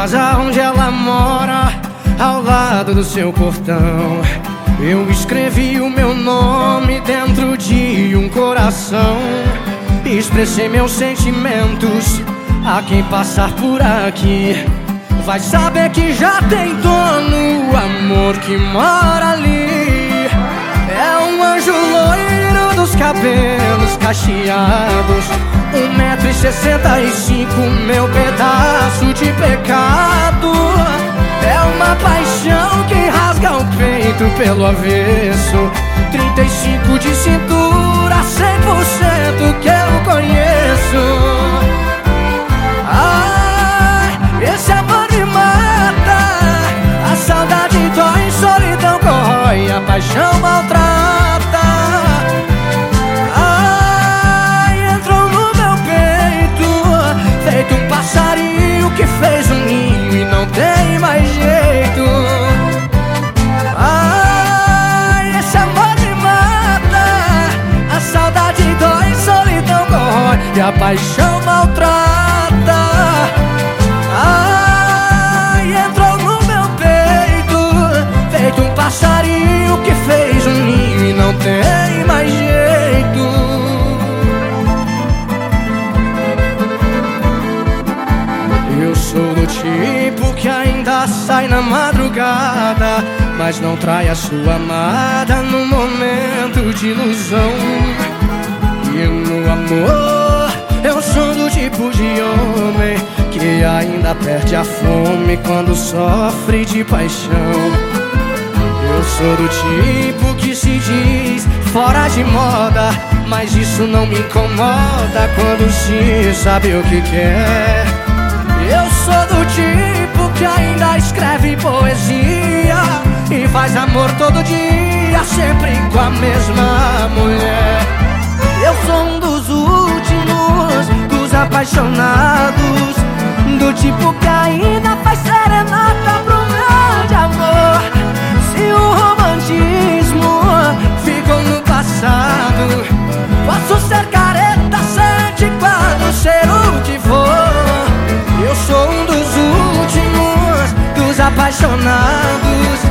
casa onde ela mora, ao lado do seu portão. Eu escrevi o meu nome dentro de um coração. Expressei meus sentimentos a quem passar por aqui. Vai saber que já tem dono o amor que mora ali. É um anjo loiro dos cabelos cacheados. Um metro e sessenta e cinco, meu pedaço de pecado. O peito pelo avesso. 35 de cintura, 100% que eu conheço. Ai, esse amor me mata. A saudade dói, solidão corrói, a paixão maltrata. e a paixão maltrata. Ai, entrou no meu peito, feito um passarinho que fez um ninho e não tem mais jeito. Eu sou do tipo que ainda sai na madrugada, mas não trai a sua amada no momento de ilusão. E no amor eu sou do tipo de homem que ainda perde a fome quando sofre de paixão. Eu sou do tipo que se diz fora de moda, mas isso não me incomoda quando se sabe o que quer. Eu sou do tipo que ainda escreve poesia e faz amor todo dia, sempre com a mesma mulher. Eu sou um dos apaixonados Do tipo que ainda faz serenata pro grande amor. Se o romantismo ficou no passado Posso ser careta, ser antiquado, ser o que for. Eu sou um dos últimos dos apaixonados